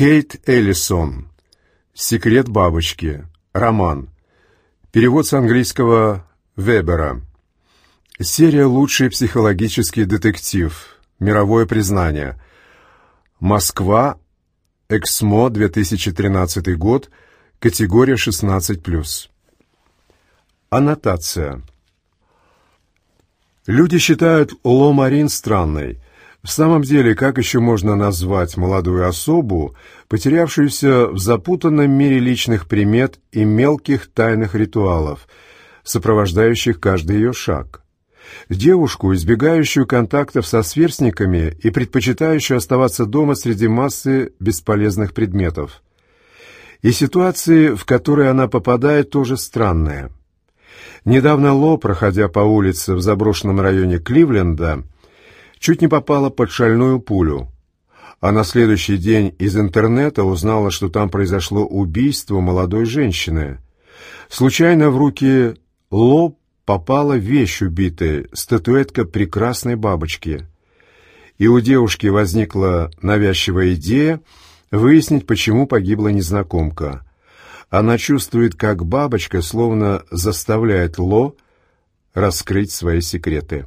Кейт Эллисон. «Секрет бабочки». Роман. Перевод с английского Вебера. Серия «Лучший психологический детектив». Мировое признание. Москва. Эксмо, 2013 год. Категория 16+. Аннотация. Люди считают Ло Марин странной. В самом деле, как еще можно назвать молодую особу, потерявшуюся в запутанном мире личных примет и мелких тайных ритуалов, сопровождающих каждый ее шаг? Девушку, избегающую контактов со сверстниками и предпочитающую оставаться дома среди массы бесполезных предметов. И ситуации, в которые она попадает, тоже странные. Недавно Ло, проходя по улице в заброшенном районе Кливленда, чуть не попала под шальную пулю, а на следующий день из интернета узнала, что там произошло убийство молодой женщины. Случайно в руки Ло попала вещь убитая, статуэтка прекрасной бабочки. И у девушки возникла навязчивая идея выяснить, почему погибла незнакомка. Она чувствует, как бабочка словно заставляет Ло раскрыть свои секреты.